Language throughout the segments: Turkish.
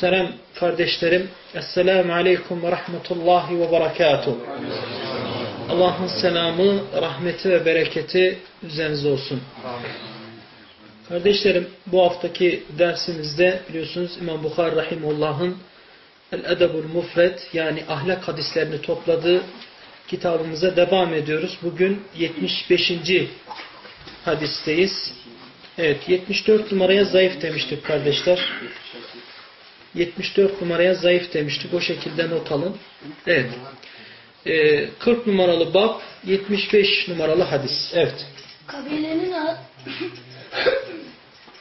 Muhterem kardeşlerim, Esselamu Aleyküm ve Rahmetullahi ve Berekatuhu. Allah'ın selamı, rahmeti ve bereketi üzerinize olsun. Kardeşlerim, bu haftaki dersimizde biliyorsunuz İmam Bukhari Rahimullah'ın El-Edebul Mufret yani ahlak hadislerini topladığı kitabımıza devam ediyoruz. Bugün 75. hadisteyiz. Evet, 74 numaraya zayıf demiştik kardeşler. 74 numaraya zayıf demiştik. O şekilde not alın. Evet. Ee, 40 numaralı bab, 75 numaralı hadis. Evet. Kabilenin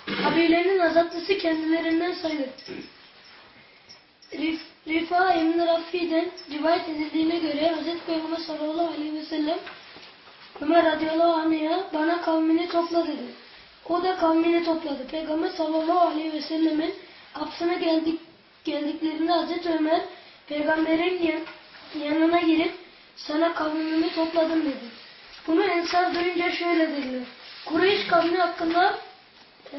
kabilenin azatlısı kendilerinden sayılır. Rif, Rifa İbn Rafi'den rivayet edildiğine göre Hz. Peygamber sallallahu aleyhi ve sellem Ömer radıyallahu anh'a bana kavmini topla dedi. O da kavmini topladı. Peygamber sallallahu aleyhi ve sellemin kapısına geldik, geldiklerinde Hazreti Ömer peygamberin yan, yanına girip sana kavmimi topladım dedi. Bunu Ensar duyunca şöyle dediler. Kureyş kavmi hakkında e,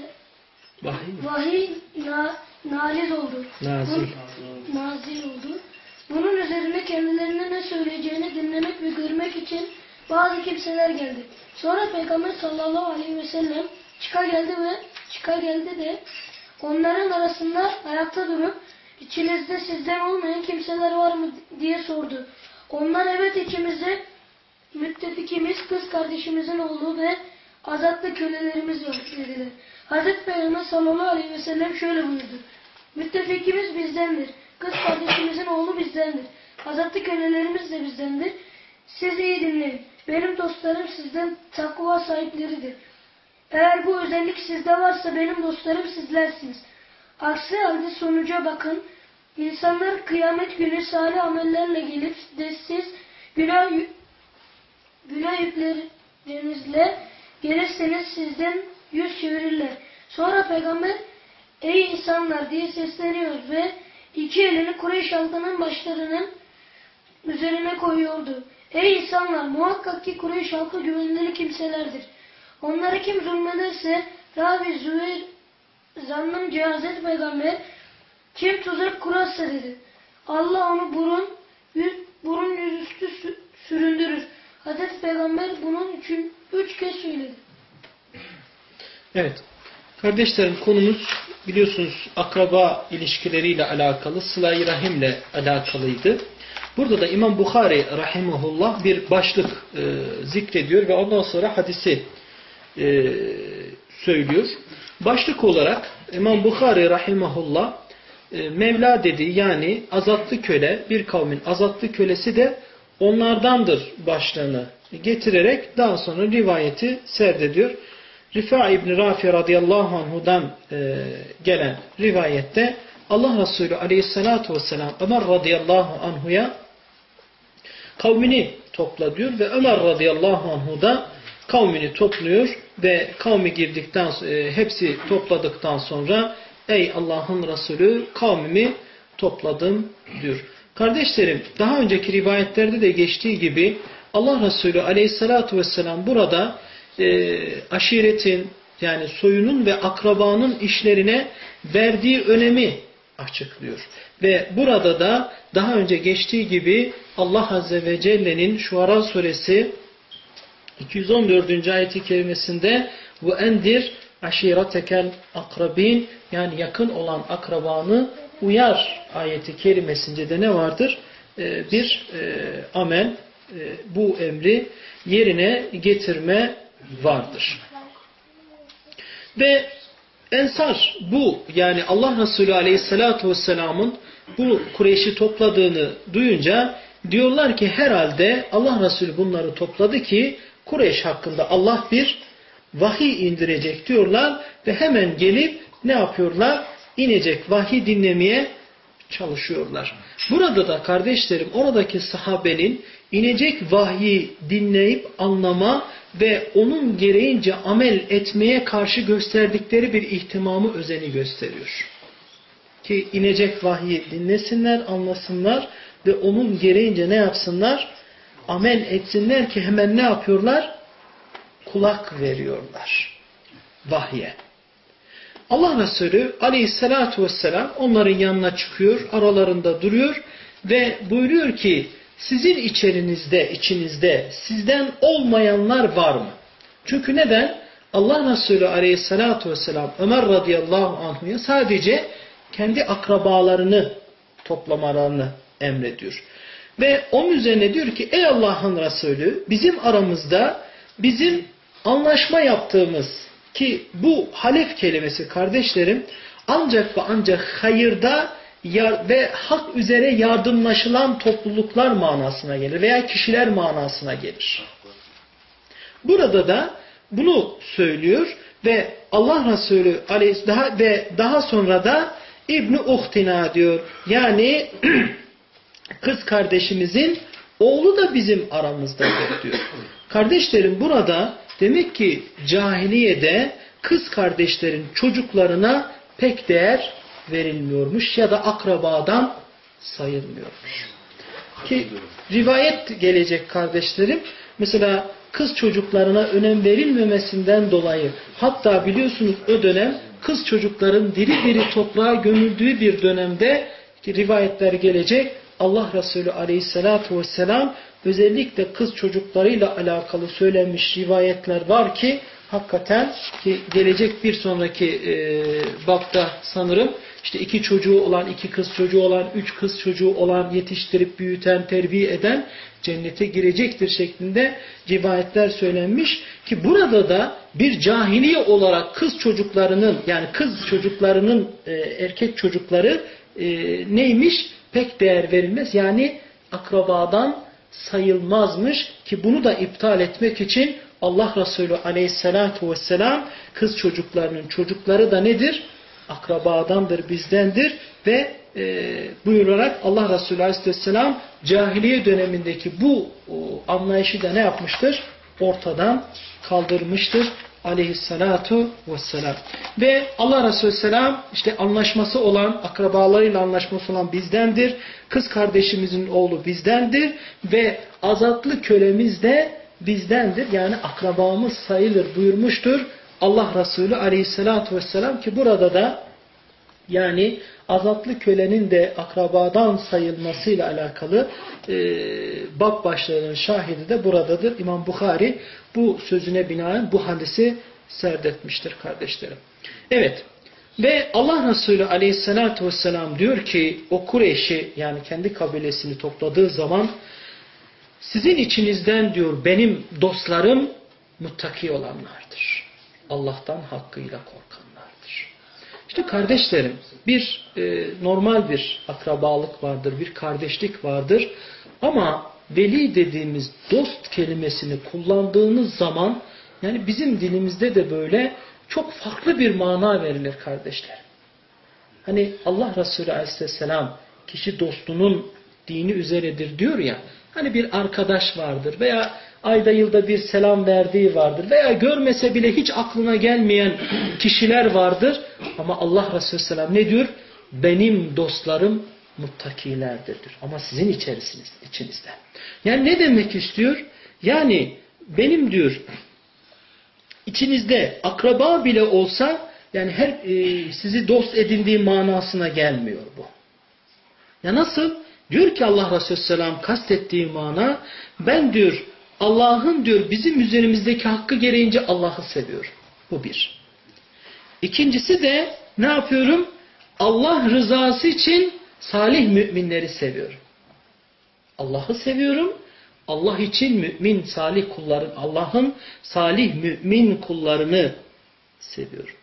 Vahiy vahiy na, naliz oldu. Nazil. Bu- nazil oldu. Bunun üzerine kendilerine ne söyleyeceğini dinlemek ve görmek için bazı kimseler geldi. Sonra Peygamber sallallahu aleyhi ve sellem çıka geldi ve çıka geldi de onların arasında ayakta durup içinizde sizden olmayan kimseler var mı diye sordu. Onlar evet ikimizde müttefikimiz kız kardeşimizin oğlu ve azatlı kölelerimiz var dediler. Hazreti Peygamber sallallahu aleyhi ve sellem şöyle buyurdu. Müttefikimiz bizdendir. Kız kardeşimizin oğlu bizdendir. Azatlı kölelerimiz de bizdendir. Siz iyi dinleyin. Benim dostlarım sizden takva sahipleridir. Eğer bu özellik sizde varsa benim dostlarım sizlersiniz. Aksi halde sonuca bakın. İnsanlar kıyamet günü salih amellerle gelip de siz günah, günah yüklerinizle gelirseniz sizden yüz çevirirler. Sonra peygamber ey insanlar diye sesleniyor ve iki elini Kureyş halkının başlarının üzerine koyuyordu. Ey insanlar muhakkak ki Kureyş halkı güvenilir kimselerdir. Onlara kim zulmederse Rabi Zübeyir zannımca Hazreti Peygamber kim tuzak kurarsa dedi. Allah onu burun, yüz, burun yüzüstü sü- süründürür. Hazreti Peygamber bunun için üç kez söyledi. Evet. Kardeşlerim konumuz biliyorsunuz akraba ilişkileriyle alakalı, sıla-i rahimle alakalıydı. Burada da İmam Bukhari rahimahullah bir başlık e, zikrediyor ve ondan sonra hadisi e, söylüyor. Başlık olarak İmam Bukhari rahimahullah e, Mevla dedi yani azatlı köle bir kavmin azatlı kölesi de onlardandır başlığını getirerek daha sonra rivayeti serdediyor. Rifa İbni Rafi radıyallahu anhudan e, gelen rivayette Allah Resulü aleyhissalatu vesselam Ömer radıyallahu anhuya kavmini topla diyor ve Ömer radıyallahu anhu da kavmini topluyor ve kavmi girdikten e, hepsi topladıktan sonra ey Allah'ın Resulü kavmimi topladım diyor. Kardeşlerim daha önceki rivayetlerde de geçtiği gibi Allah Resulü aleyhissalatu vesselam burada e, aşiretin yani soyunun ve akrabanın işlerine verdiği önemi açıklıyor. Ve burada da daha önce geçtiği gibi Allah Azze ve Celle'nin Şuara suresi 214. ayeti kerimesinde bu endir aşiretekel akrabin yani yakın olan akrabanı uyar ayeti kerimesinde de ne vardır? Ee, bir e, amel e, bu emri yerine getirme vardır. Ve Ensar bu yani Allah Resulü Aleyhisselatü Vesselam'ın bu Kureyş'i topladığını duyunca diyorlar ki herhalde Allah Resulü bunları topladı ki Kureyş hakkında Allah bir vahiy indirecek diyorlar ve hemen gelip ne yapıyorlar? İnecek vahiy dinlemeye çalışıyorlar. Burada da kardeşlerim oradaki sahabenin inecek vahyi dinleyip anlama ve onun gereğince amel etmeye karşı gösterdikleri bir ihtimamı özeni gösteriyor. Ki inecek vahyi dinlesinler, anlasınlar ve onun gereğince ne yapsınlar? Amel etsinler ki hemen ne yapıyorlar? Kulak veriyorlar vahye. Allah Resulü aleyhissalatu vesselam onların yanına çıkıyor, aralarında duruyor ve buyuruyor ki sizin içerinizde, içinizde sizden olmayanlar var mı? Çünkü neden? Allah Resulü aleyhissalatu vesselam Ömer radıyallahu anhuya sadece kendi akrabalarını toplamalarını emrediyor. Ve onun üzerine diyor ki ey Allah'ın Resulü bizim aramızda bizim anlaşma yaptığımız ki bu halef kelimesi kardeşlerim ancak ve ancak hayırda ve hak üzere yardımlaşılan topluluklar manasına gelir veya kişiler manasına gelir. Burada da bunu söylüyor ve Allah Resulü daha ve daha sonra da İbni Uhtina diyor. Yani kız kardeşimizin oğlu da bizim aramızdadır diyor. Kardeşlerim burada demek ki cahiliyede kız kardeşlerin çocuklarına pek değer verilmiyormuş ya da akrabadan sayılmıyormuş. Ki rivayet gelecek kardeşlerim. Mesela kız çocuklarına önem verilmemesinden dolayı hatta biliyorsunuz o dönem kız çocukların diri diri toprağa gömüldüğü bir dönemde ki rivayetler gelecek Allah Resulü aleyhissalatu vesselam özellikle kız çocuklarıyla alakalı söylenmiş rivayetler var ki hakikaten ki gelecek bir sonraki e, babda sanırım işte iki çocuğu olan, iki kız çocuğu olan, üç kız çocuğu olan yetiştirip büyüten, terbiye eden cennete girecektir şeklinde rivayetler söylenmiş ki burada da bir cahiliye olarak kız çocuklarının yani kız çocuklarının e, erkek çocukları e, neymiş? Pek değer verilmez. Yani akrabadan sayılmazmış ki bunu da iptal etmek için Allah Resulü aleyhissalatu vesselam kız çocuklarının çocukları da nedir? Akrabadandır, bizdendir ve e, buyurarak Allah Resulü aleyhisselam cahiliye dönemindeki bu anlayışı da ne yapmıştır? Ortadan kaldırmıştır aleyhissalatu vesselam. Ve Allah Resulü selam işte anlaşması olan, akrabalarıyla anlaşması olan bizdendir. Kız kardeşimizin oğlu bizdendir. Ve azatlı kölemiz de bizdendir. Yani akrabamız sayılır buyurmuştur. Allah Resulü aleyhissalatu vesselam ki burada da yani azatlı kölenin de akrabadan sayılmasıyla alakalı e, bab başlarının şahidi de buradadır. İmam Bukhari bu sözüne binaen bu hadisi serdetmiştir kardeşlerim. Evet ve Allah Resulü aleyhissalatü vesselam diyor ki o Kureyş'i yani kendi kabilesini topladığı zaman sizin içinizden diyor benim dostlarım muttaki olanlardır. Allah'tan hakkıyla korkanlardır. İşte kardeşlerim bir e, normal bir akrabalık vardır, bir kardeşlik vardır. Ama veli dediğimiz dost kelimesini kullandığınız zaman yani bizim dilimizde de böyle çok farklı bir mana verilir kardeşler. Hani Allah Resulü Aleyhisselam kişi dostunun dini üzeredir diyor ya. Hani bir arkadaş vardır veya ayda yılda bir selam verdiği vardır veya görmese bile hiç aklına gelmeyen kişiler vardır. Ama Allah Resulü Selam ne diyor? Benim dostlarım muttakilerdir. Ama sizin içerisiniz, içinizde. Yani ne demek istiyor? Yani benim diyor içinizde akraba bile olsa yani her e, sizi dost edindiği manasına gelmiyor bu. Ya nasıl? Diyor ki Allah Resulü Selam kastettiği mana ben diyor Allah'ın diyor bizim üzerimizdeki hakkı gereğince Allah'ı seviyorum. Bu bir. İkincisi de ne yapıyorum? Allah rızası için salih müminleri seviyorum. Allah'ı seviyorum. Allah için mümin salih kulların, Allah'ın salih mümin kullarını seviyorum.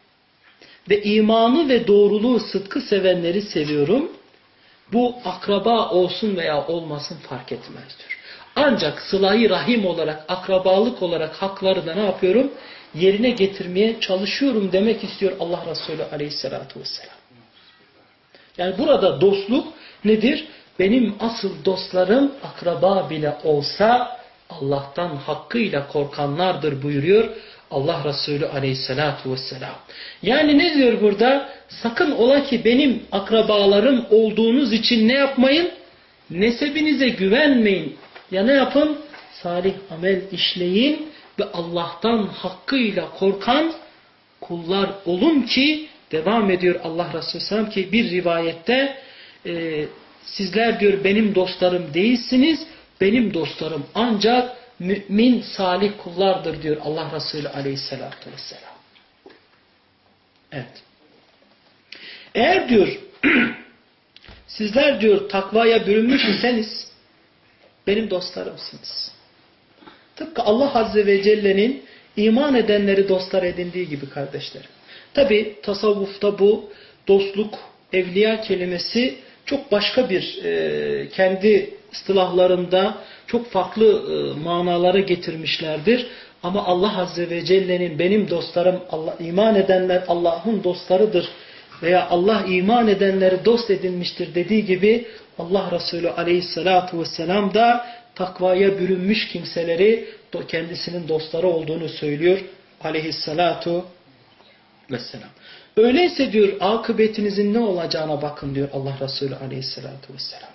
Ve imanı ve doğruluğu, sıdkı sevenleri seviyorum. Bu akraba olsun veya olmasın fark etmez diyor. Ancak sılayı rahim olarak, akrabalık olarak hakları da ne yapıyorum? Yerine getirmeye çalışıyorum demek istiyor Allah Resulü aleyhissalatu vesselam. Yani burada dostluk nedir? Benim asıl dostlarım akraba bile olsa Allah'tan hakkıyla korkanlardır buyuruyor Allah Resulü aleyhissalatu vesselam. Yani ne diyor burada? Sakın ola ki benim akrabalarım olduğunuz için ne yapmayın? Nesebinize güvenmeyin. Ya ne yapın? Salih amel işleyin ve Allah'tan hakkıyla korkan kullar olun ki devam ediyor Allah Resulü Selam ki bir rivayette e, sizler diyor benim dostlarım değilsiniz benim dostlarım ancak mümin salih kullardır diyor Allah Resulü aleyhissalatü vesselam. Evet. Eğer diyor sizler diyor takvaya bürünmüş iseniz benim dostlarımsınız. Tıpkı Allah Azze ve Celle'nin iman edenleri dostlar edindiği gibi kardeşlerim. Tabi tasavvufta bu dostluk, evliya kelimesi çok başka bir e, kendi ıstılahlarında çok farklı e, manalara getirmişlerdir. Ama Allah Azze ve Celle'nin benim dostlarım, Allah iman edenler Allah'ın dostlarıdır veya Allah iman edenleri dost edinmiştir dediği gibi Allah Resulü Aleyhisselatü Vesselam da takvaya bürünmüş kimseleri kendisinin dostları olduğunu söylüyor Aleyhisselatu Vesselam. Öyleyse diyor akıbetinizin ne olacağına bakın diyor Allah Resulü Aleyhisselatü Vesselam.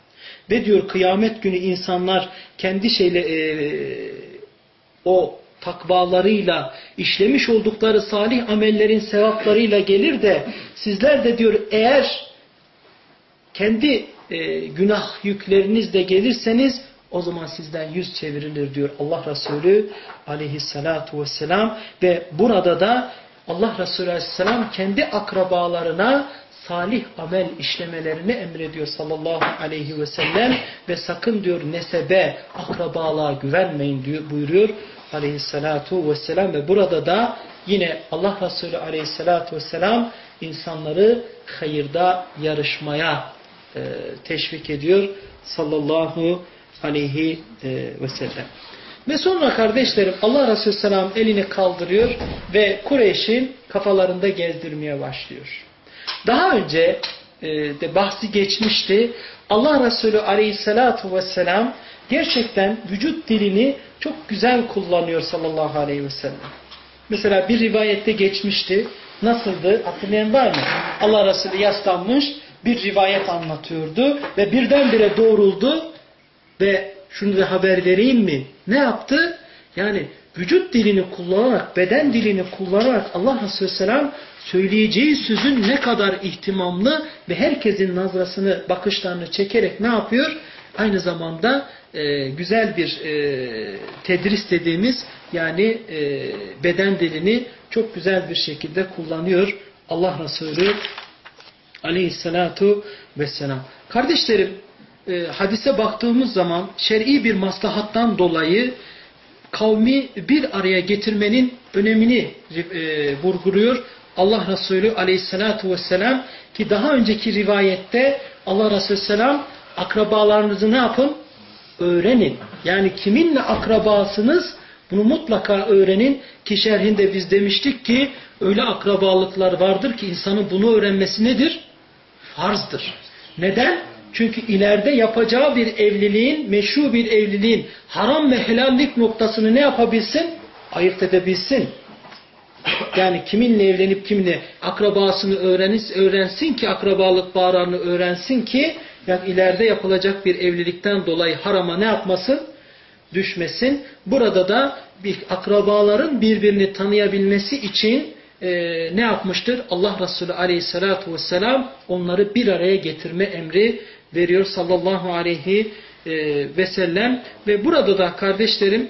Ve diyor kıyamet günü insanlar kendi şeyle e, o takvalarıyla işlemiş oldukları salih amellerin sevaplarıyla gelir de sizler de diyor eğer kendi e, günah yüklerinizle gelirseniz o zaman sizden yüz çevrilir diyor Allah Resulü aleyhissalatu vesselam. Ve burada da Allah Resulü aleyhisselam kendi akrabalarına salih amel işlemelerini emrediyor sallallahu aleyhi ve sellem. Ve sakın diyor nesebe, akrabalığa güvenmeyin diyor, buyuruyor aleyhissalatu vesselam. Ve burada da yine Allah Resulü aleyhissalatu vesselam insanları hayırda yarışmaya teşvik ediyor sallallahu aleyhi e, ve sellem. Ve sonra kardeşlerim Allah Resulü Selam elini kaldırıyor ve Kureyş'in kafalarında gezdirmeye başlıyor. Daha önce e, de bahsi geçmişti. Allah Resulü Aleyhisselatu vesselam gerçekten vücut dilini çok güzel kullanıyor sallallahu aleyhi ve sellem. Mesela bir rivayette geçmişti. Nasıldı? Hatırlayan var mı? Allah Resulü yaslanmış bir rivayet anlatıyordu ve birdenbire doğruldu ve şunu da haber vereyim mi? Ne yaptı? Yani vücut dilini kullanarak, beden dilini kullanarak Allah Resulü Selam söyleyeceği sözün ne kadar ihtimamlı ve herkesin nazrasını, bakışlarını çekerek ne yapıyor? Aynı zamanda e, güzel bir e, tedris dediğimiz yani e, beden dilini çok güzel bir şekilde kullanıyor Allah Resulü aleyhissalatu vesselam. Kardeşlerim e, hadise baktığımız zaman şer'i bir maslahattan dolayı kavmi bir araya getirmenin önemini e, vurguluyor. Allah Resulü aleyhissalatu vesselam ki daha önceki rivayette Allah Resulü selam akrabalarınızı ne yapın? Öğrenin. Yani kiminle akrabasınız bunu mutlaka öğrenin ki şerhinde biz demiştik ki öyle akrabalıklar vardır ki insanın bunu öğrenmesi nedir? Farzdır. Neden? Çünkü ileride yapacağı bir evliliğin, meşru bir evliliğin haram ve helallik noktasını ne yapabilsin? Ayırt edebilsin. Yani kiminle evlenip kiminle akrabasını öğrenir, öğrensin ki akrabalık bağlarını öğrensin ki yani ileride yapılacak bir evlilikten dolayı harama ne yapmasın? düşmesin. Burada da bir akrabaların birbirini tanıyabilmesi için e, ne yapmıştır? Allah Resulü aleyhissalatu vesselam onları bir araya getirme emri veriyor sallallahu aleyhi e, ve sellem. Ve burada da kardeşlerim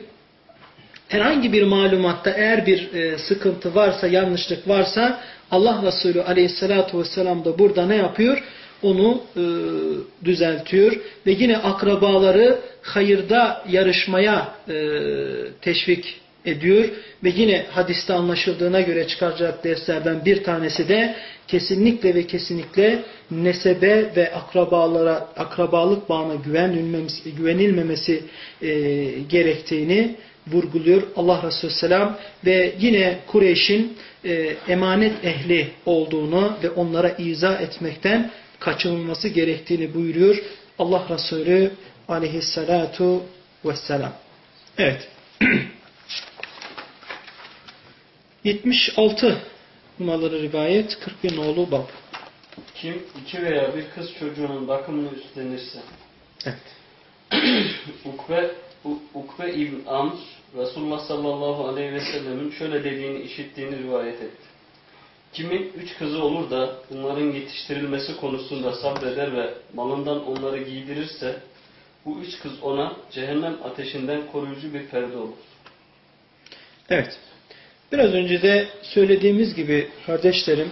herhangi bir malumatta eğer bir e, sıkıntı varsa, yanlışlık varsa Allah Resulü aleyhissalatu vesselam da burada ne yapıyor? Onu e, düzeltiyor. Ve yine akrabaları hayırda yarışmaya e, teşvik ediyor. Ve yine hadiste anlaşıldığına göre çıkaracak derslerden bir tanesi de kesinlikle ve kesinlikle nesebe ve akrabalara akrabalık bağına güvenilmemesi, e, gerektiğini vurguluyor Allah Resulü Selam ve yine Kureyş'in e, emanet ehli olduğunu ve onlara izah etmekten kaçınılması gerektiğini buyuruyor Allah Resulü aleyhissalatu vesselam. Evet. 76 numaralı rivayet 41 nolu bab. Kim iki veya bir kız çocuğunun bakımını üstlenirse Evet. Ukbe, Ukbe İbn Amr Resulullah sallallahu aleyhi ve sellemin şöyle dediğini işittiğini rivayet etti. Kimin üç kızı olur da bunların yetiştirilmesi konusunda sabreder ve malından onları giydirirse bu üç kız ona cehennem ateşinden koruyucu bir perde olur. Evet. Biraz önce de söylediğimiz gibi kardeşlerim,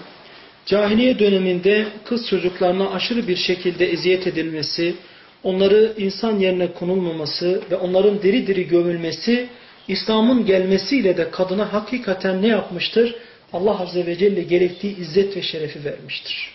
cahiliye döneminde kız çocuklarına aşırı bir şekilde eziyet edilmesi, onları insan yerine konulmaması ve onların diri diri gömülmesi, İslam'ın gelmesiyle de kadına hakikaten ne yapmıştır? Allah Azze ve Celle gerektiği izzet ve şerefi vermiştir.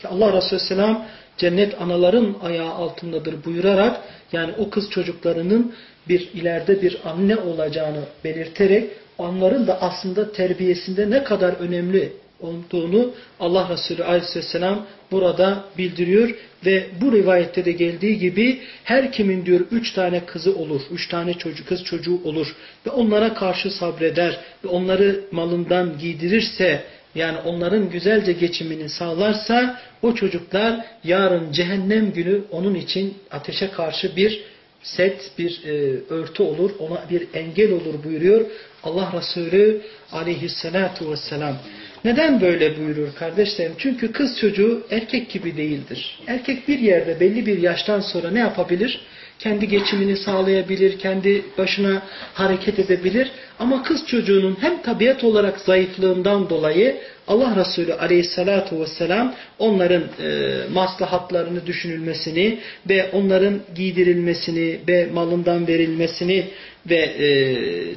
Ki Allah Resulü Selam cennet anaların ayağı altındadır buyurarak yani o kız çocuklarının bir ileride bir anne olacağını belirterek onların da aslında terbiyesinde ne kadar önemli olduğunu Allah Resulü Aleyhisselam burada bildiriyor. Ve bu rivayette de geldiği gibi her kimin diyor üç tane kızı olur, üç tane çocuk, kız çocuğu olur ve onlara karşı sabreder ve onları malından giydirirse yani onların güzelce geçimini sağlarsa o çocuklar yarın cehennem günü onun için ateşe karşı bir set, bir e, örtü olur, ona bir engel olur buyuruyor Allah Resulü aleyhissalatu vesselam. Neden böyle buyurur kardeşlerim? Çünkü kız çocuğu erkek gibi değildir. Erkek bir yerde belli bir yaştan sonra ne yapabilir? Kendi geçimini sağlayabilir, kendi başına hareket edebilir. Ama kız çocuğunun hem tabiat olarak zayıflığından dolayı Allah Resulü aleyhissalatu vesselam onların e, maslahatlarını düşünülmesini ve onların giydirilmesini ve malından verilmesini ve e,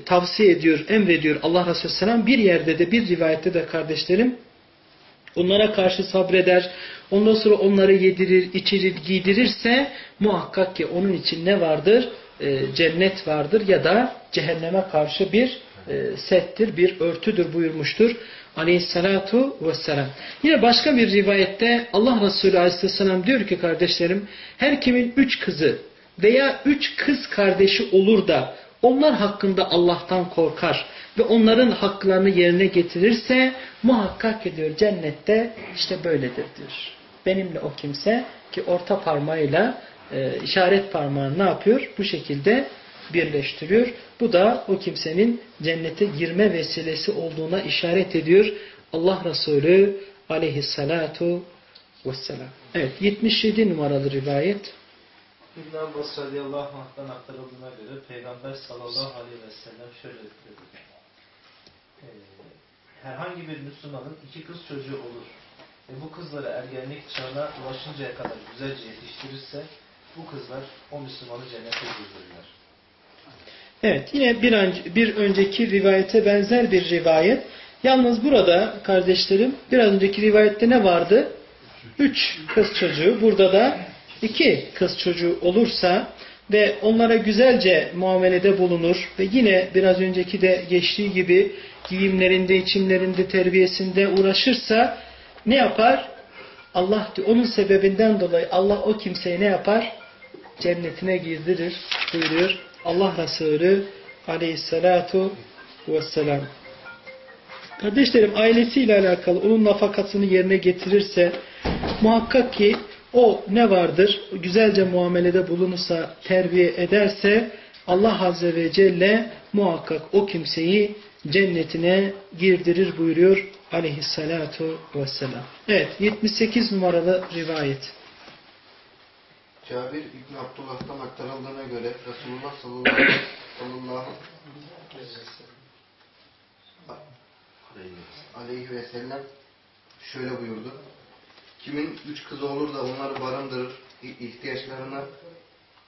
tavsiye ediyor, emrediyor Allah Resulü Selam bir yerde de bir rivayette de kardeşlerim onlara karşı sabreder. Ondan sonra onları yedirir, içirir, giydirirse muhakkak ki onun için ne vardır? E, cennet vardır ya da cehenneme karşı bir e, settir, bir örtüdür buyurmuştur. Aleyhissalatu vesselam. Yine başka bir rivayette Allah Resulü aleyhisselam diyor ki kardeşlerim her kimin üç kızı veya üç kız kardeşi olur da onlar hakkında Allah'tan korkar ve onların haklarını yerine getirirse muhakkak ediyor cennette işte böyledir diyor. Benimle o kimse ki orta parmağıyla e, işaret parmağını ne yapıyor? Bu şekilde birleştiriyor. Bu da o kimsenin cennete girme vesilesi olduğuna işaret ediyor. Allah Resulü aleyhissalatu vesselam. Evet 77 numaralı rivayet. İbn Abbas radıyallahu anh'tan aktarıldığına göre Peygamber sallallahu aleyhi ve sellem şöyle dedi. Ee, herhangi bir Müslümanın iki kız çocuğu olur ve bu kızları ergenlik çağına ulaşıncaya kadar güzelce yetiştirirse bu kızlar o Müslümanı cennete girdirirler. Evet yine bir, önce, bir önceki rivayete benzer bir rivayet. Yalnız burada kardeşlerim biraz önceki rivayette ne vardı? Üç kız çocuğu. Burada da iki kız çocuğu olursa ve onlara güzelce muamelede bulunur ve yine biraz önceki de geçtiği gibi giyimlerinde, içimlerinde, terbiyesinde uğraşırsa ne yapar? Allah onun sebebinden dolayı Allah o kimseyi ne yapar? Cennetine girdirir buyuruyor Allah Resulü aleyhissalatu vesselam. Kardeşlerim ailesiyle alakalı onun nafakasını yerine getirirse muhakkak ki o ne vardır? Güzelce muamelede bulunursa, terbiye ederse Allah Azze ve Celle muhakkak o kimseyi cennetine girdirir buyuruyor aleyhissalatu vesselam. Evet 78 numaralı rivayet. Cabir İbni Abdullah'tan aktarıldığına göre Resulullah sallallahu, sallallahu aleyhi ve sellem şöyle buyurdu. Kimin üç kızı olur da onları barındırır, ihtiyaçlarına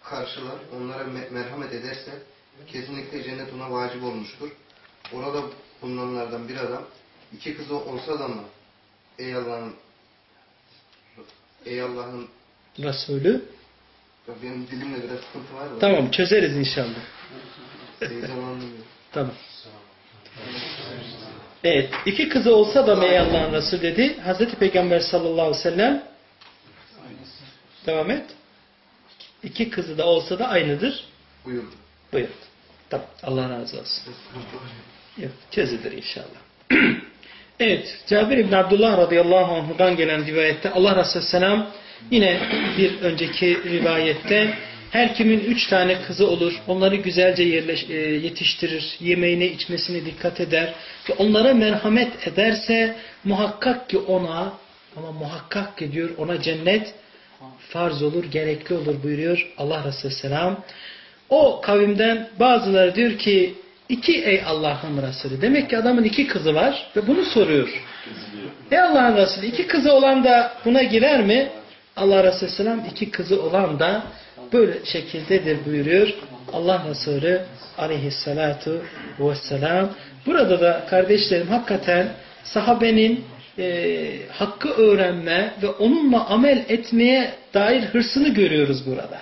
karşılar, onlara me- merhamet ederse kesinlikle cennet ona vacip olmuştur. Orada bulunanlardan bir adam iki kızı olsa da mı ey Allah'ın ey Allah'ın Resulü. Benim dilimle biraz sıkıntı var da. Tamam çözeriz inşallah. Tamam. Evet. iki kızı olsa da ey Allah'ın Resulü dedi. Hazreti Peygamber sallallahu aleyhi ve sellem devam et. İki kızı da olsa da aynıdır. Buyurdu. Buyurdu. Tamam. Allah razı olsun. Yok, çözülür inşallah. evet, Cabir İbn Abdullah radıyallahu anh'dan gelen rivayette Allah Resulü selam yine bir önceki rivayette her kimin üç tane kızı olur, onları güzelce yerleş, e, yetiştirir, yemeğine içmesine dikkat eder ve onlara merhamet ederse muhakkak ki ona ama muhakkak ki diyor ona cennet farz olur, gerekli olur buyuruyor Allah Resulü selam. O kavimden bazıları diyor ki iki ey Allah'ın Resulü. Demek ki adamın iki kızı var ve bunu soruyor. Ey Allah'ın Resulü iki kızı olan da buna girer mi? Allah Resulü Selam iki kızı olan da böyle şekildedir buyuruyor. Allah Resulü aleyhissalatu vesselam. Burada da kardeşlerim hakikaten sahabenin e, hakkı öğrenme ve onunla amel etmeye dair hırsını görüyoruz burada.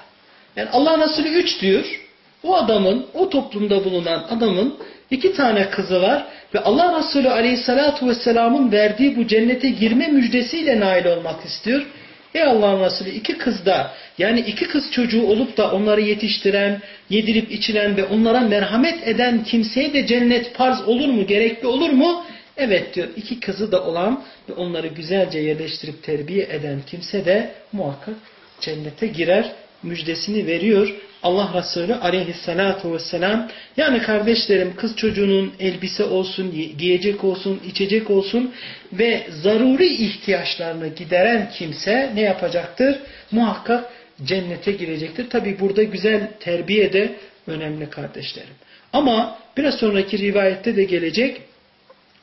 Yani Allah Resulü üç diyor. O adamın, o toplumda bulunan adamın iki tane kızı var ve Allah Resulü Aleyhisselatü Vesselam'ın verdiği bu cennete girme müjdesiyle nail olmak istiyor. Ey Allah'ın Resulü iki kız da yani iki kız çocuğu olup da onları yetiştiren, yedirip içiren ve onlara merhamet eden kimseye de cennet farz olur mu, gerekli olur mu? Evet diyor iki kızı da olan ve onları güzelce yerleştirip terbiye eden kimse de muhakkak cennete girer müjdesini veriyor. Allah Resulü aleyhissalatu vesselam yani kardeşlerim kız çocuğunun elbise olsun, giyecek olsun, içecek olsun ve zaruri ihtiyaçlarını gideren kimse ne yapacaktır? Muhakkak cennete girecektir. Tabi burada güzel terbiye de önemli kardeşlerim. Ama biraz sonraki rivayette de gelecek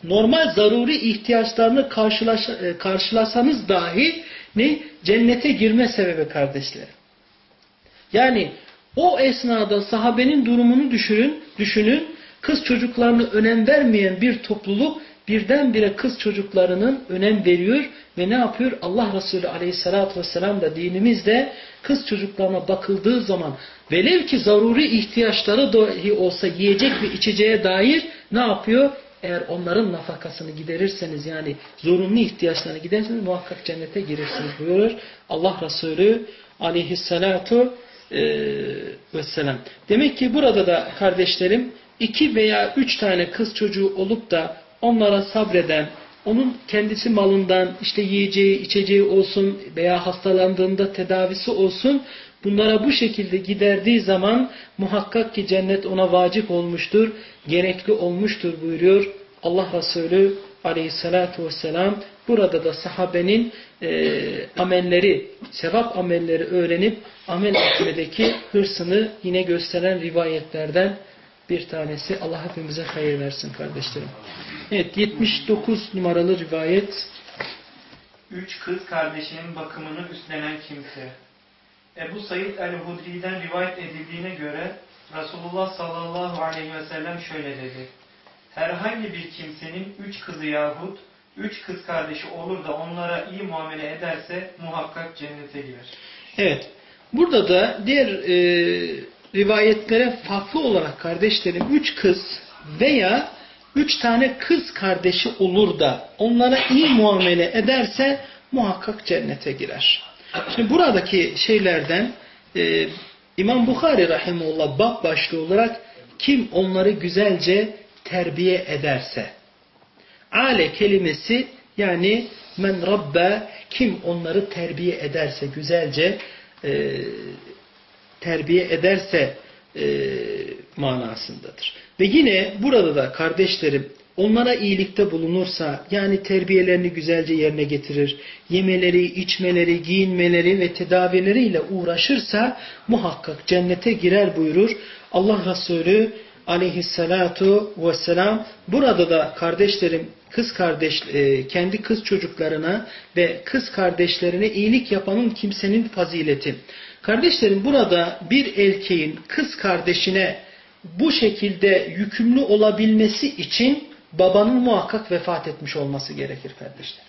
normal zaruri ihtiyaçlarını karşılaş, karşılasanız dahi ne? Cennete girme sebebi kardeşlerim. Yani o esnada sahabenin durumunu düşünün, düşünün. Kız çocuklarına önem vermeyen bir topluluk birdenbire kız çocuklarının önem veriyor ve ne yapıyor? Allah Resulü aleyhissalatü vesselam da dinimizde kız çocuklarına bakıldığı zaman velev ki zaruri ihtiyaçları dahi olsa yiyecek ve içeceğe dair ne yapıyor? Eğer onların nafakasını giderirseniz yani zorunlu ihtiyaçlarını giderseniz muhakkak cennete girirsiniz buyurur. Allah Resulü aleyhissalatu vesselam. Demek ki burada da kardeşlerim iki veya üç tane kız çocuğu olup da onlara sabreden, onun kendisi malından işte yiyeceği, içeceği olsun veya hastalandığında tedavisi olsun bunlara bu şekilde giderdiği zaman muhakkak ki cennet ona vacip olmuştur, gerekli olmuştur buyuruyor Allah Resulü aleyhissalatu vesselam. Burada da sahabenin e, amelleri, sevap amelleri öğrenip amel etmedeki hırsını yine gösteren rivayetlerden bir tanesi. Allah hepimize hayır versin kardeşlerim. Evet 79 numaralı rivayet. Üç kız kardeşinin bakımını üstlenen kimse. Ebu Said el-Hudri'den rivayet edildiğine göre Resulullah sallallahu aleyhi ve sellem şöyle dedi. Herhangi bir kimsenin üç kızı yahut üç kız kardeşi olur da onlara iyi muamele ederse muhakkak cennete girer. Evet. Burada da diğer e, rivayetlere farklı olarak kardeşlerim üç kız veya üç tane kız kardeşi olur da onlara iyi muamele ederse muhakkak cennete girer. Şimdi buradaki şeylerden e, İmam Bukhari Rahimullah bab başlığı olarak kim onları güzelce terbiye ederse. Ale kelimesi yani men rabbe kim onları terbiye ederse güzelce e, terbiye ederse e, manasındadır. Ve yine burada da kardeşlerim onlara iyilikte bulunursa yani terbiyelerini güzelce yerine getirir, yemeleri, içmeleri, giyinmeleri ve tedavileriyle uğraşırsa muhakkak cennete girer buyurur. Allah Resulü aleyhissalatu vesselam burada da kardeşlerim kız kardeş e, kendi kız çocuklarına ve kız kardeşlerine iyilik yapanın kimsenin fazileti. Kardeşlerim burada bir erkeğin kız kardeşine bu şekilde yükümlü olabilmesi için babanın muhakkak vefat etmiş olması gerekir kardeşler.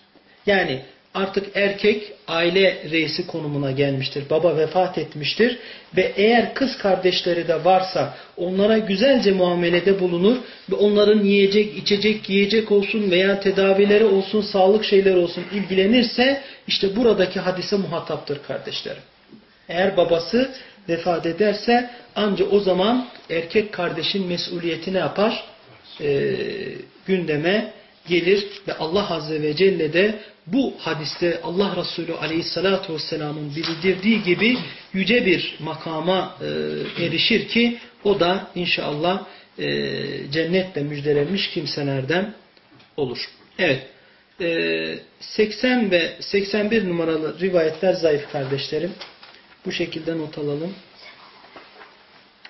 Yani artık erkek aile reisi konumuna gelmiştir. Baba vefat etmiştir ve eğer kız kardeşleri de varsa onlara güzelce muamelede bulunur ve onların yiyecek, içecek, giyecek olsun veya tedavileri olsun, sağlık şeyleri olsun ilgilenirse işte buradaki hadise muhataptır kardeşlerim. Eğer babası vefat ederse anca o zaman erkek kardeşin mesuliyeti ne yapar? Ee, gündeme gelir ve Allah Azze ve Celle de bu hadiste Allah Resulü Aleyhisselatü Vesselam'ın bildirdiği gibi yüce bir makama e, erişir ki o da inşallah e, cennetle müjdelenmiş kimselerden olur. Evet. E, 80 ve 81 numaralı rivayetler zayıf kardeşlerim. Bu şekilde not alalım.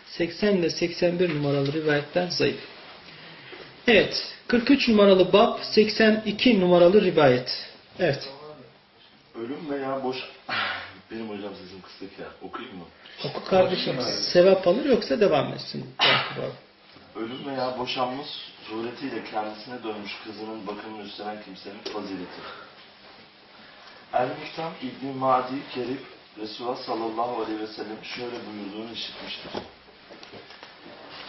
80 ile 81 numaralı rivayetler zayıf. Evet. 43 numaralı bab 82 numaralı rivayet. Evet. Ölüm veya boş... Benim hocam sesim kısık ya. Okuyayım mı? Oku kardeşim. Sevap alır yoksa devam etsin. Ölüm veya boşanmış suretiyle kendisine dönmüş kızının bakımını üstlenen kimsenin fazileti. El-Mühtam İbni Madi Kerib Resulullah sallallahu aleyhi ve sellem şöyle buyurduğunu işitmiştir.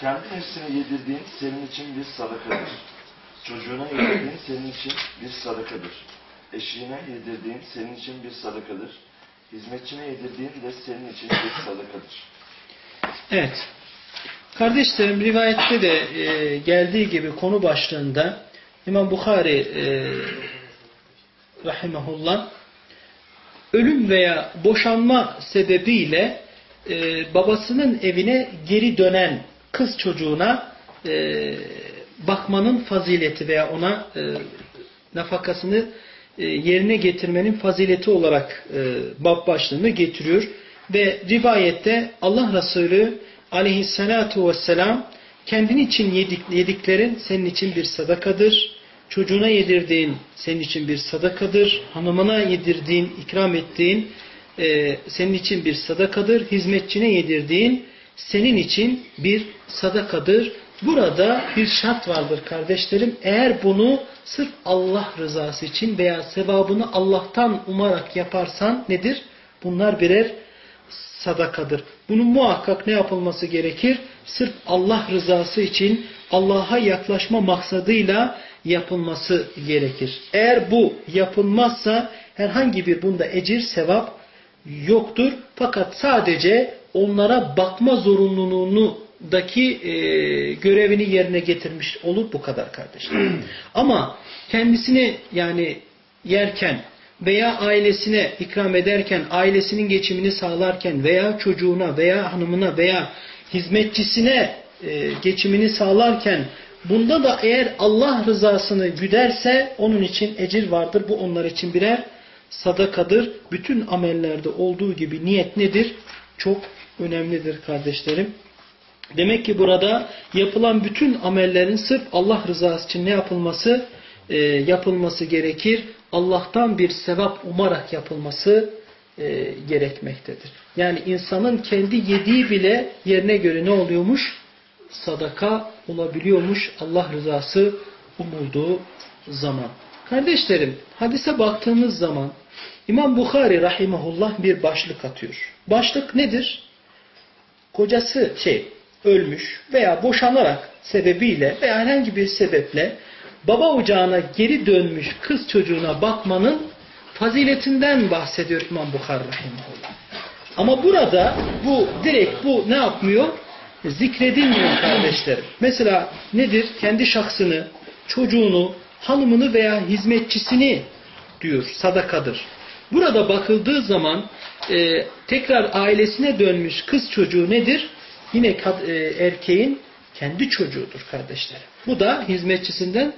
Kendi nefsine yedirdiğin senin için bir sadakadır. Çocuğuna yedirdiğin senin için bir sadakadır. Eşiğine yedirdiğin senin için bir sadakadır. Hizmetçine yedirdiğin de senin için bir sadakadır. Evet. Kardeşlerim rivayette de e, geldiği gibi konu başlığında İmam Bukhari e, rahimahullah ölüm veya boşanma sebebiyle e, babasının evine geri dönen kız çocuğuna e, bakmanın fazileti veya ona e, nafakasını yerine getirmenin fazileti olarak e, bab başlığını getiriyor. Ve rivayette Allah Resulü aleyhissalatu vesselam kendin için yedik, yediklerin senin için bir sadakadır. Çocuğuna yedirdiğin senin için bir sadakadır. Hanımına yedirdiğin, ikram ettiğin e, senin için bir sadakadır. Hizmetçine yedirdiğin senin için bir sadakadır. Burada bir şart vardır kardeşlerim. Eğer bunu sırf Allah rızası için veya sevabını Allah'tan umarak yaparsan nedir? Bunlar birer sadakadır. Bunun muhakkak ne yapılması gerekir? Sırf Allah rızası için Allah'a yaklaşma maksadıyla yapılması gerekir. Eğer bu yapılmazsa herhangi bir bunda ecir, sevap yoktur. Fakat sadece onlara bakma zorunluluğunu daki e, görevini yerine getirmiş olur bu kadar kardeşler. Ama kendisini yani yerken veya ailesine ikram ederken, ailesinin geçimini sağlarken veya çocuğuna veya hanımına veya hizmetçisine e, geçimini sağlarken bunda da eğer Allah rızasını güderse onun için ecir vardır. Bu onlar için birer sadakadır. Bütün amellerde olduğu gibi niyet nedir? Çok önemlidir kardeşlerim. Demek ki burada yapılan bütün amellerin sırf Allah rızası için ne yapılması? E, yapılması gerekir. Allah'tan bir sevap umarak yapılması e, gerekmektedir. Yani insanın kendi yediği bile yerine göre ne oluyormuş? Sadaka olabiliyormuş Allah rızası umulduğu zaman. Kardeşlerim hadise baktığımız zaman İmam Bukhari rahimahullah bir başlık atıyor. Başlık nedir? Kocası şey ölmüş veya boşanarak sebebiyle veya herhangi bir sebeple baba ocağına geri dönmüş kız çocuğuna bakmanın faziletinden bahsediyor İmam Bukhari Rahimahullah. Ama burada bu direkt bu ne yapmıyor? Zikredilmiyor kardeşlerim. Mesela nedir? Kendi şahsını, çocuğunu, hanımını veya hizmetçisini diyor sadakadır. Burada bakıldığı zaman e, tekrar ailesine dönmüş kız çocuğu nedir? Yine e, erkeğin kendi çocuğudur kardeşlerim. Bu da hizmetçisinden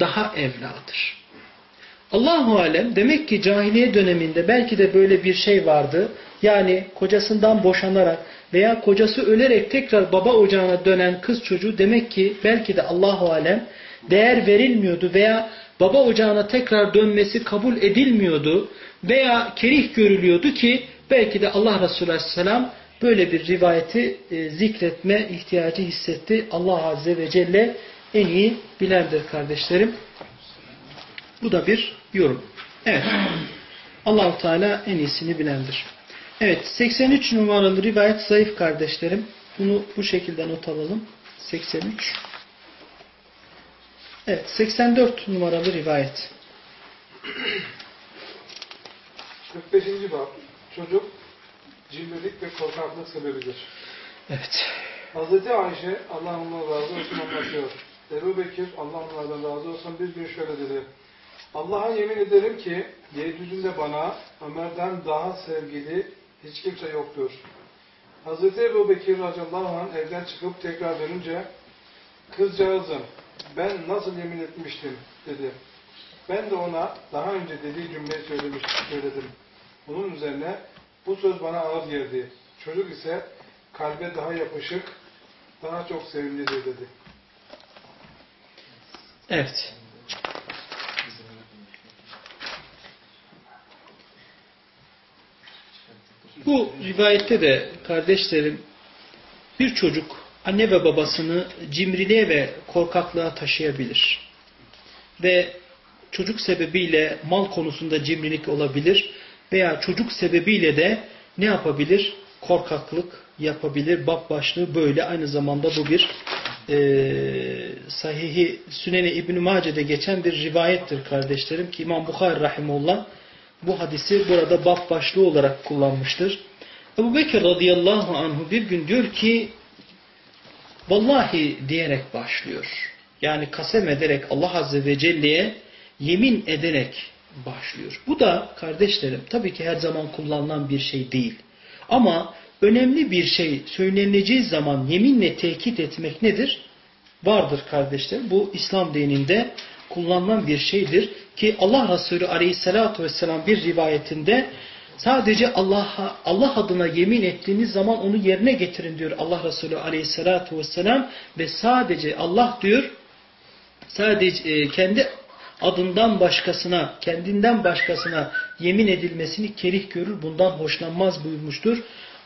daha evladır. Allahu alem demek ki cahiliye döneminde belki de böyle bir şey vardı. Yani kocasından boşanarak veya kocası ölerek tekrar baba ocağına dönen kız çocuğu demek ki belki de Allahu alem değer verilmiyordu veya baba ocağına tekrar dönmesi kabul edilmiyordu veya kerih görülüyordu ki belki de Allah Resulü Aleyhisselam böyle bir rivayeti e, zikretme ihtiyacı hissetti. Allah Azze ve Celle en iyi bilendir kardeşlerim. Bu da bir yorum. Evet. Allahu Teala en iyisini bilendir. Evet 83 numaralı rivayet zayıf kardeşlerim. Bunu bu şekilde not alalım. 83. Evet 84 numaralı rivayet. 45. bab. Çocuk cimrilik ve korkaklık sebebidir. Evet. Hazreti Ayşe Allah ondan razı olsun anlatıyor. Ebu Bekir Allah onlardan razı olsun bir gün şöyle dedi. Allah'a yemin ederim ki yeryüzünde bana Ömer'den daha sevgili hiç kimse yoktur. Hazreti Ebu Bekir radıyallahu anh evden çıkıp tekrar dönünce kızcağızım ben nasıl yemin etmiştim dedi. Ben de ona daha önce dediği cümleyi söylemiş, söyledim. Bunun üzerine bu söz bana ağır geldi. Çocuk ise kalbe daha yapışık, daha çok sevimlidir dedi. Evet. Bu rivayette de kardeşlerim bir çocuk anne ve babasını cimriliğe ve korkaklığa taşıyabilir. Ve çocuk sebebiyle mal konusunda cimrilik olabilir veya çocuk sebebiyle de ne yapabilir? Korkaklık yapabilir. Bab başlığı böyle. Aynı zamanda bu bir e, sahihi Süneni İbn-i Mace'de geçen bir rivayettir kardeşlerim ki İmam Bukhari Rahimullah bu hadisi burada bab başlığı olarak kullanmıştır. Ebu Bekir radıyallahu anhu bir gün diyor ki vallahi diyerek başlıyor. Yani kasem ederek Allah azze ve celle'ye yemin ederek başlıyor. Bu da kardeşlerim tabii ki her zaman kullanılan bir şey değil. Ama önemli bir şey söyleneceği zaman yeminle tekit etmek nedir? Vardır kardeşler. Bu İslam dininde kullanılan bir şeydir. Ki Allah Resulü aleyhissalatu vesselam bir rivayetinde sadece Allah'a Allah adına yemin ettiğiniz zaman onu yerine getirin diyor Allah Resulü aleyhissalatu vesselam. Ve sadece Allah diyor sadece e, kendi adından başkasına, kendinden başkasına yemin edilmesini kerih görür, bundan hoşlanmaz buyurmuştur.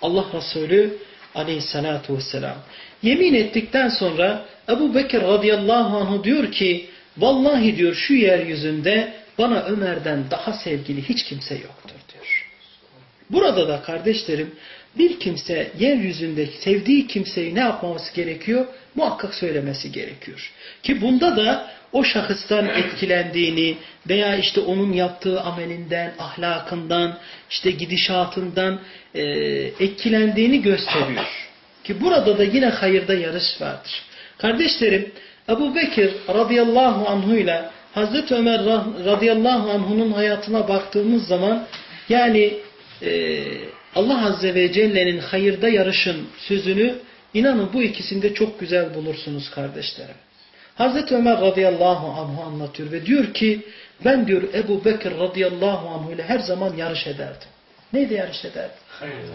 Allah Resulü aleyhissalatu vesselam. Yemin ettikten sonra Ebu Bekir radıyallahu anh diyor ki, vallahi diyor şu yeryüzünde bana Ömer'den daha sevgili hiç kimse yoktur diyor. Burada da kardeşlerim bir kimse yeryüzünde sevdiği kimseyi ne yapmaması gerekiyor? Muhakkak söylemesi gerekiyor. Ki bunda da o şahıstan etkilendiğini veya işte onun yaptığı amelinden, ahlakından, işte gidişatından e, etkilendiğini gösteriyor. Ki burada da yine hayırda yarış vardır. Kardeşlerim Ebu Bekir radıyallahu anhu ile Hazreti Ömer radıyallahu anh'unun hayatına baktığımız zaman yani e, Allah Azze ve Celle'nin hayırda yarışın sözünü inanın bu ikisinde çok güzel bulursunuz kardeşlerim. Hazreti Ömer radıyallahu anhu anlatıyor ve diyor ki ben diyor Ebu Bekir radıyallahu anhu ile her zaman yarış ederdim. Neydi yarış ederdi?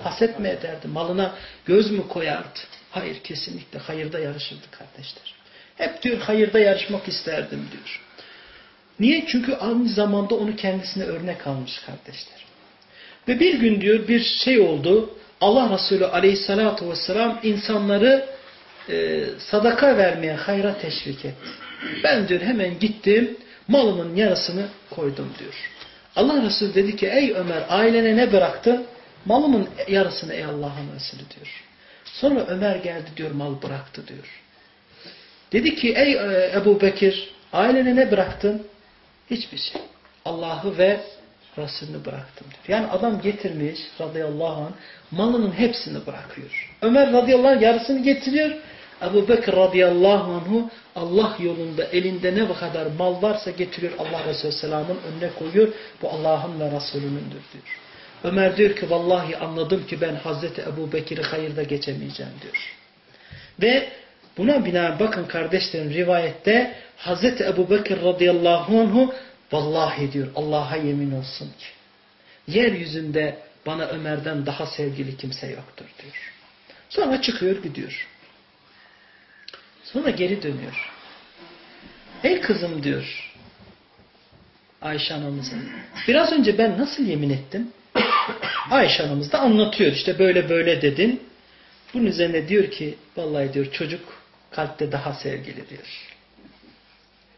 Haset mi ederdi? Malına göz mü koyardı? Hayır kesinlikle hayırda yarışırdı kardeşler. Hep diyor hayırda yarışmak isterdim diyor. Niye? Çünkü aynı zamanda onu kendisine örnek almış kardeşler. Ve bir gün diyor bir şey oldu. Allah Resulü aleyhissalatu vesselam insanları e, sadaka vermeye hayra teşvik etti. Ben diyor hemen gittim malımın yarısını koydum diyor. Allah Resulü dedi ki ey Ömer ailene ne bıraktın? Malımın yarısını ey Allah'ın Resulü diyor. Sonra Ömer geldi diyor mal bıraktı diyor. Dedi ki ey e, Ebu Bekir ailene ne bıraktın? Hiçbir şey. Allah'ı ve Resulünü bıraktım diyor. Yani adam getirmiş radıyallahu anh malının hepsini bırakıyor. Ömer radıyallahu anh yarısını getiriyor. Ebu Bekir radıyallahu anhu Allah yolunda elinde ne kadar mal varsa getiriyor Allah Resulü selamın önüne koyuyor. Bu Allah'ın ve Resulünündür diyor. Ömer diyor ki vallahi anladım ki ben Hazreti Ebu Bekir'i hayırda geçemeyeceğim diyor. Ve buna binaen bakın kardeşlerim rivayette Hazreti Ebu Bekir radıyallahu anhu vallahi diyor Allah'a yemin olsun ki yeryüzünde bana Ömer'den daha sevgili kimse yoktur diyor. Sonra çıkıyor gidiyor. Sonra geri dönüyor. Ey kızım diyor Ayşe anamıza. Biraz önce ben nasıl yemin ettim? Ayşe anamız da anlatıyor. İşte böyle böyle dedin. Bunun üzerine diyor ki vallahi diyor çocuk kalpte daha sevgili diyor.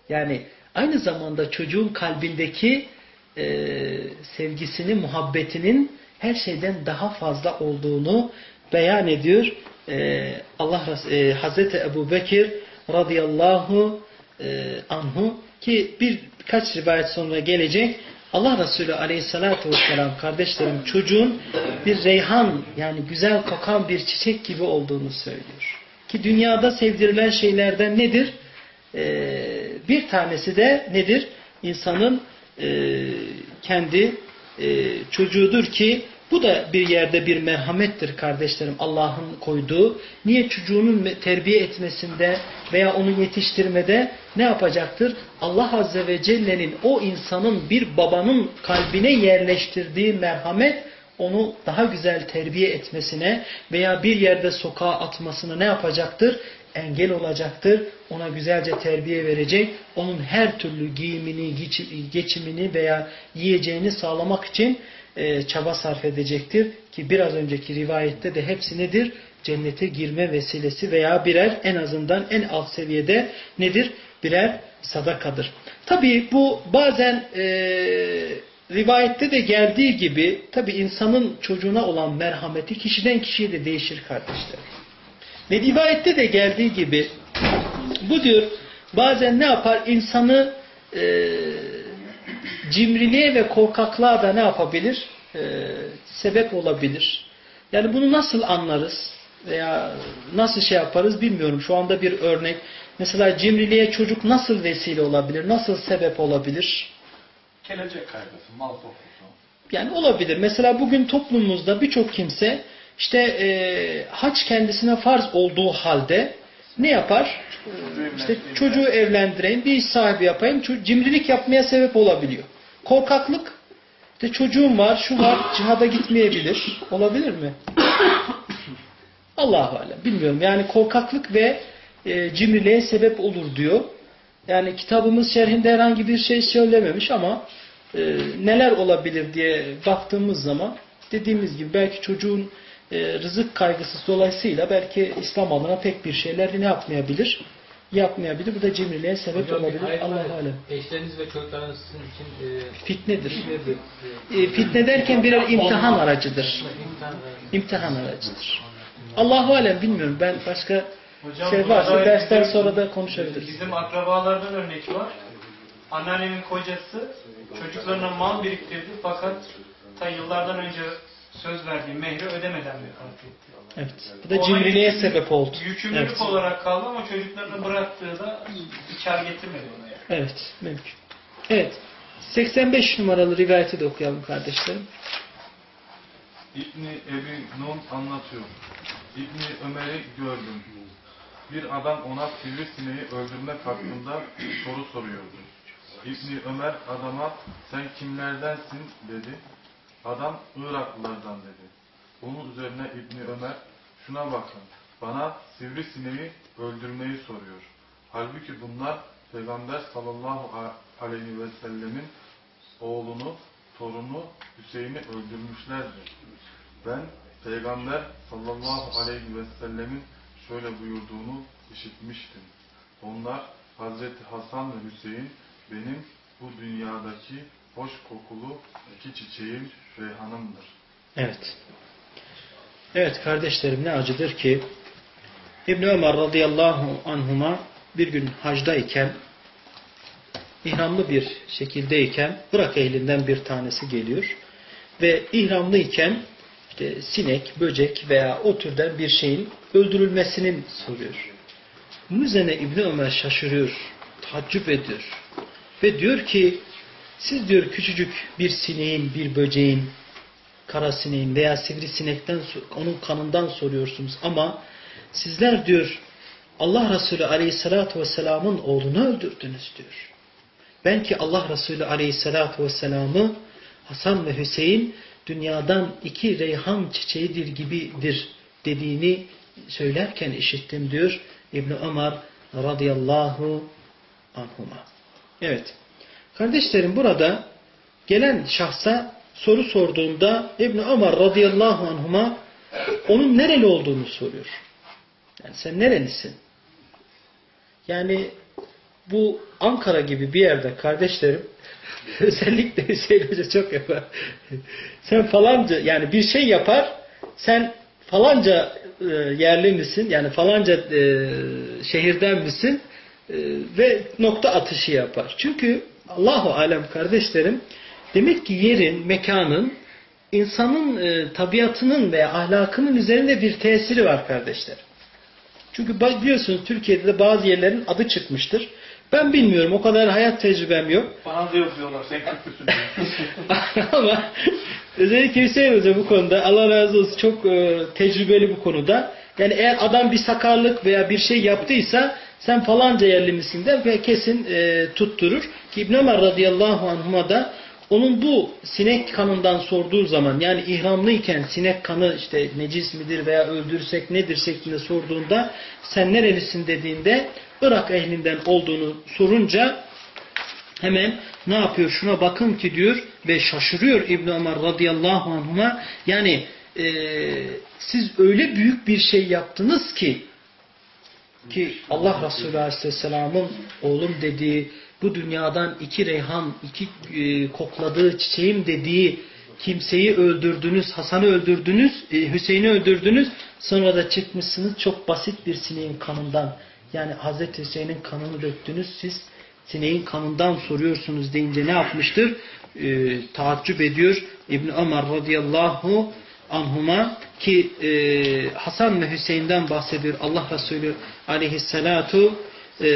Yani aynı zamanda çocuğun kalbindeki e, sevgisini, muhabbetinin her şeyden daha fazla olduğunu beyan ediyor. E, Allah e, Hazreti Ebu Bekir radıyallahu e, anhu ki birkaç rivayet sonra gelecek Allah Resulü aleyhissalatü vesselam kardeşlerim çocuğun bir reyhan yani güzel kokan bir çiçek gibi olduğunu söylüyor. Ki dünyada sevdirilen şeylerden nedir? Ee, bir tanesi de nedir? İnsanın e, kendi e, çocuğudur ki bu da bir yerde bir merhamettir kardeşlerim Allah'ın koyduğu. Niye çocuğunun terbiye etmesinde veya onu yetiştirmede ne yapacaktır? Allah Azze ve Celle'nin o insanın bir babanın kalbine yerleştirdiği merhamet onu daha güzel terbiye etmesine veya bir yerde sokağa atmasına ne yapacaktır? Engel olacaktır. Ona güzelce terbiye verecek. Onun her türlü giyimini, geçimini veya yiyeceğini sağlamak için e, çaba sarf edecektir. Ki biraz önceki rivayette de hepsi nedir? Cennete girme vesilesi veya birer en azından en alt seviyede nedir? Birer sadakadır. Tabii bu bazen e, rivayette de geldiği gibi tabii insanın çocuğuna olan merhameti kişiden kişiye de değişir kardeşler. Ve rivayette de geldiği gibi bu diyor bazen ne yapar? insanı e, cimriliğe ve korkaklığa da ne yapabilir? E, sebep olabilir. Yani bunu nasıl anlarız? Veya nasıl şey yaparız bilmiyorum. Şu anda bir örnek. Mesela cimriliğe çocuk nasıl vesile olabilir? Nasıl sebep olabilir? Gelecek kaygısı, mal korkusu. Yani olabilir. Mesela bugün toplumumuzda birçok kimse işte e, haç kendisine farz olduğu halde ne yapar? İşte çocuğu evlendireyim, bir iş sahibi yapayım, cimrilik yapmaya sebep olabiliyor. Korkaklık, işte çocuğum var, şu var, cihada gitmeyebilir. Olabilir mi? Allahu alem. Bilmiyorum. Yani korkaklık ve e, cimriliğe sebep olur diyor. Yani kitabımız şerhinde herhangi bir şey söylememiş ama e, neler olabilir diye baktığımız zaman dediğimiz gibi belki çocuğun e, rızık kaygısı dolayısıyla belki İslam adına pek bir şeyler ne yapmayabilir? Yapmayabilir. Bu da cimriliğe sebep Hocam, olabilir. Allah alem. Eşleriniz ve çocuklarınız sizin için e, Fitnedir. fitnedir. E, fitne derken birer imtihan aracıdır. İmtihan aracıdır. Allahu alem bilmiyorum. Ben başka Hocam, şey varsa dersler bizim- sonra da konuşabiliriz. Bizim akrabalardan örnek var. Anneannemin kocası çocuklarına mal biriktirdi fakat ta yıllardan önce söz verdiği mehri ödemeden vefat etti. Evet. Bu da cimriliğe sebep oldu. Yükümlülük Evet. olarak kaldı ama çocuklarını bıraktığı da bir kar getirmedi ona yani. Evet. Mümkün. Evet. 85 numaralı rivayeti de okuyalım kardeşlerim. İbni Ebi Nun anlatıyor. İbni Ömer'i gördüm. Bir adam ona sivrisineği öldürmek hakkında soru soruyordu. İbni Ömer adama sen kimlerdensin dedi. Adam Iraklılardan dedi. Bunun üzerine İbni Ömer şuna bakın bana sivrisineği öldürmeyi soruyor. Halbuki bunlar Peygamber sallallahu aleyhi ve sellemin oğlunu, torunu Hüseyin'i öldürmüşlerdi. Ben Peygamber sallallahu aleyhi ve sellemin şöyle buyurduğunu işitmiştim. Onlar Hazreti Hasan ve Hüseyin benim bu dünyadaki hoş kokulu iki çiçeğim reyhanımdır. Evet. Evet kardeşlerim ne acıdır ki İbn Ömer radıyallahu anhuma bir gün hacdayken ihramlı bir şekildeyken Irak ehlinden bir tanesi geliyor ve ihramlıyken işte sinek, böcek veya o türden bir şeyin öldürülmesinin soruyor. Bunun üzerine İbn Ömer şaşırıyor, tacip ediyor ve diyor ki siz diyor küçücük bir sineğin, bir böceğin kara sineğin veya sivrisinekten onun kanından soruyorsunuz ama sizler diyor Allah Resulü Aleyhisselatü Vesselam'ın oğlunu öldürdünüz diyor. Ben ki Allah Resulü Aleyhisselatü Vesselam'ı Hasan ve Hüseyin dünyadan iki reyhan çiçeğidir gibidir dediğini söylerken işittim diyor İbn Ömer radıyallahu anhuma. Evet. Kardeşlerim burada gelen şahsa soru sorduğunda İbn Ömer radıyallahu anhuma onun nereli olduğunu soruyor. Yani sen nerelisin? Yani bu Ankara gibi bir yerde kardeşlerim özellikle Hüseyin Hoca çok yapar. sen falanca yani bir şey yapar sen falanca e, yerli misin? Yani falanca e, şehirden misin? E, ve nokta atışı yapar. Çünkü Allahu alem kardeşlerim demek ki yerin, mekanın insanın e, tabiatının veya ahlakının üzerinde bir tesiri var kardeşler. Çünkü biliyorsunuz Türkiye'de de bazı yerlerin adı çıkmıştır. Ben bilmiyorum. O kadar hayat tecrübem yok. Bana da yok diyorlar. Sen kötüsün. Ama özellikle Hüseyin Hoca bu konuda Allah razı olsun çok e, tecrübeli bu konuda. Yani eğer adam bir sakarlık veya bir şey yaptıysa sen falanca yerli misin der ve kesin e, tutturur. Ki İbn Ömer radıyallahu anhuma da onun bu sinek kanından sorduğu zaman yani ihramlıyken sinek kanı işte necis midir veya öldürsek nedir şeklinde sorduğunda sen nerelisin dediğinde Irak ehlinden olduğunu sorunca hemen ne yapıyor? Şuna bakın ki diyor ve şaşırıyor İbn Ömer radıyallahu anhuma yani e, siz öyle büyük bir şey yaptınız ki ki Allah Resulü Aleyhisselam'ın oğlum dediği bu dünyadan iki reyhan, iki e, kokladığı çiçeğim dediği kimseyi öldürdünüz, Hasan'ı öldürdünüz, e, Hüseyin'i öldürdünüz. Sonra da çıkmışsınız çok basit bir sineğin kanından. Yani Hazreti Hüseyin'in kanını döktünüz. Siz sineğin kanından soruyorsunuz deyince ne yapmıştır? E, taaccüp ediyor İbn Ömer radıyallahu anhuma ki e, Hasan ve Hüseyin'den bahsediyor Allah Resulü aleyhissalatu e,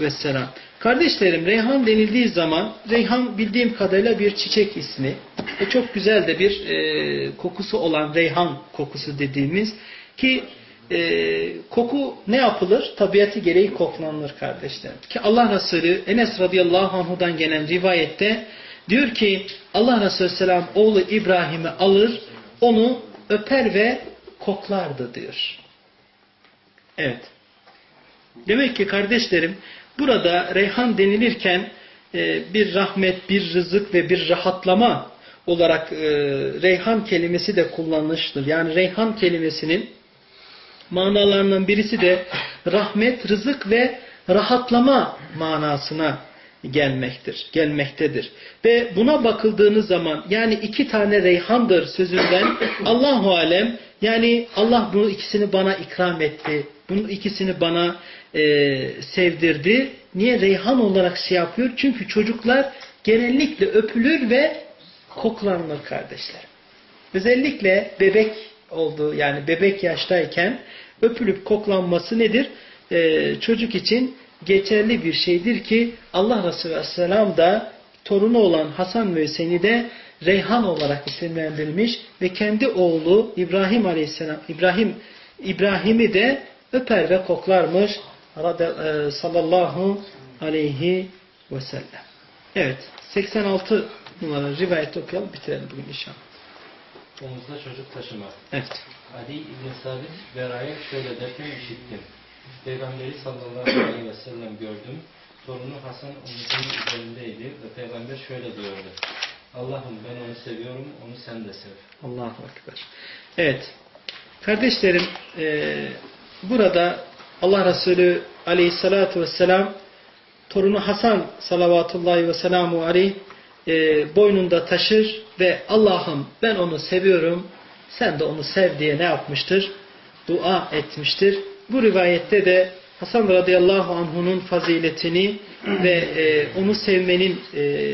vesselam. Kardeşlerim Reyhan denildiği zaman Reyhan bildiğim kadarıyla bir çiçek ismi. Ve çok güzel de bir e, kokusu olan Reyhan kokusu dediğimiz ki e, koku ne yapılır? Tabiatı gereği koklanılır kardeşlerim. Ki Allah Resulü Enes radıyallahu anhudan gelen rivayette diyor ki Allah Resulü selam oğlu İbrahim'i alır onu öper ve koklardı diyor. Evet. Demek ki kardeşlerim burada reyhan denilirken e, bir rahmet, bir rızık ve bir rahatlama olarak e, reyhan kelimesi de kullanılmıştır. Yani reyhan kelimesinin manalarından birisi de rahmet, rızık ve rahatlama manasına gelmektir, gelmektedir. Ve buna bakıldığınız zaman yani iki tane reyhandır sözünden Allahu alem yani Allah bunu ikisini bana ikram etti. Bunun ikisini bana e, sevdirdi. Niye reyhan olarak şey yapıyor? Çünkü çocuklar genellikle öpülür ve koklanır kardeşler. Özellikle bebek olduğu yani bebek yaştayken öpülüp koklanması nedir? Ee, çocuk için geçerli bir şeydir ki Allah Resulü Aleyhisselam da torunu olan Hasan ve Hüseyin'i de Reyhan olarak isimlendirilmiş ve kendi oğlu İbrahim Aleyhisselam İbrahim İbrahim'i de öper ve koklarmış e, sallallahu aleyhi ve sellem. Evet 86 numara rivayet okuyalım bitirelim bugün inşallah. Omuzda çocuk taşımak. Evet. Ali İbn Sabit Bera'ya şöyle derken işittim. Peygamberi sallallahu aleyhi ve sellem gördüm. Torunu Hasan omuzunun üzerindeydi ve peygamber şöyle diyordu. Allah'ım ben onu seviyorum, onu sen de sev. Allahu Ekber. Evet. Kardeşlerim e, burada Allah Resulü aleyhissalatu vesselam torunu Hasan salavatullahi ve selamu aleyh e, boynunda taşır ve Allah'ım ben onu seviyorum sen de onu sev diye ne yapmıştır? Dua etmiştir. Bu rivayette de Hasan radıyallahu anh'unun faziletini ve e, onu sevmenin e,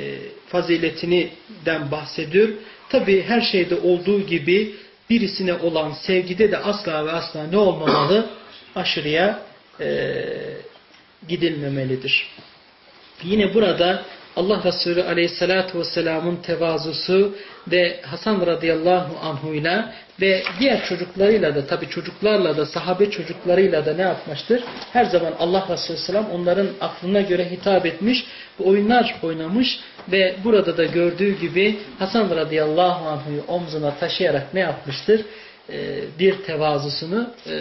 faziletininden bahsediyor. Tabi her şeyde olduğu gibi birisine olan sevgide de asla ve asla ne olmamalı? Aşırıya e, gidilmemelidir. Yine burada Allah Resulü Aleyhisselatü Vesselam'ın tevazusu ve Hasan radıyallahu anhuyla ve diğer çocuklarıyla da tabi çocuklarla da sahabe çocuklarıyla da ne yapmıştır? Her zaman Allah Resulü Selam onların aklına göre hitap etmiş oyunlar oynamış ve burada da gördüğü gibi Hasan radıyallahu anhuyu omzuna taşıyarak ne yapmıştır? Ee, bir tevazusunu e,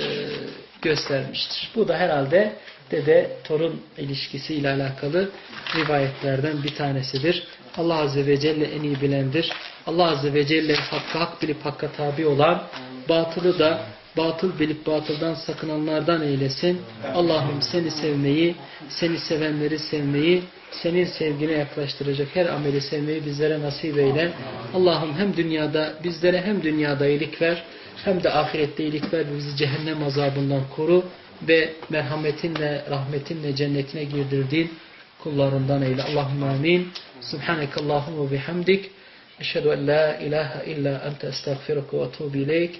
göstermiştir. Bu da herhalde dede torun ilişkisiyle alakalı rivayetlerden bir tanesidir. Allah Azze ve Celle en iyi bilendir. Allah Azze ve Celle hakkı hak bilip hakka tabi olan, batılı da batıl bilip batıldan sakınanlardan eylesin. Allah'ım seni sevmeyi, seni sevenleri sevmeyi, senin sevgine yaklaştıracak her ameli sevmeyi bizlere nasip eyle. Allah'ım hem dünyada bizlere hem dünyada iyilik ver, hem de ahirette iyilik ver bizi cehennem azabından koru ve merhametinle, rahmetinle cennetine girdirdiğin kullarından eyle. Allahümme amin. Subhaneke Allahümme bihamdik. Eşhedü en la ilahe illa ente estağfiruka ve etubu ileyk.